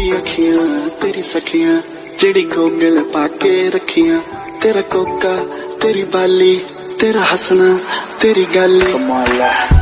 देखिया तेरी सखियाँ चिड़ी गोगल पाके रखिया। तेरा कोका, तेरी बाली, तेरा हंसना, तेरी गाली। कमाला